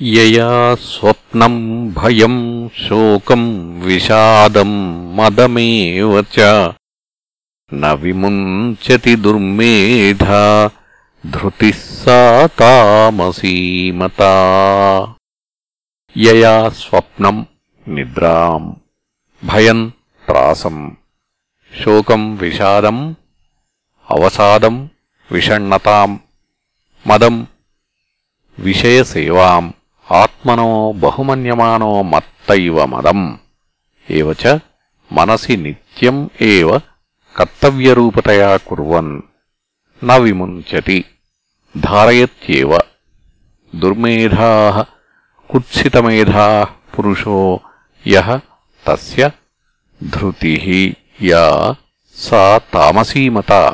యయా స్వప్నం భయం శోకం విషాదం మదమేవ చ న విముంచతి దుర్మేధా ధృతిः సా తామసీమతా యయా స్వప్నం నిద్రాం భయం త్రాసం శోకం విషాదం అవసాదం విషణ్ణతాం మదం విషయసేవాం. ఆత్మనో బహుమన్యమానో మత్త ఇవ మదం ఏవచ మనసి నిత్యం ఏవ కర్తవ్యరూపతయా కుర్వన్. న విముంచతి. ధారయత్యేవ. దుర్మేధాః కుత్సితమేధాः పురుషో యః తస్య ధృతిః యా సా తామసీమత.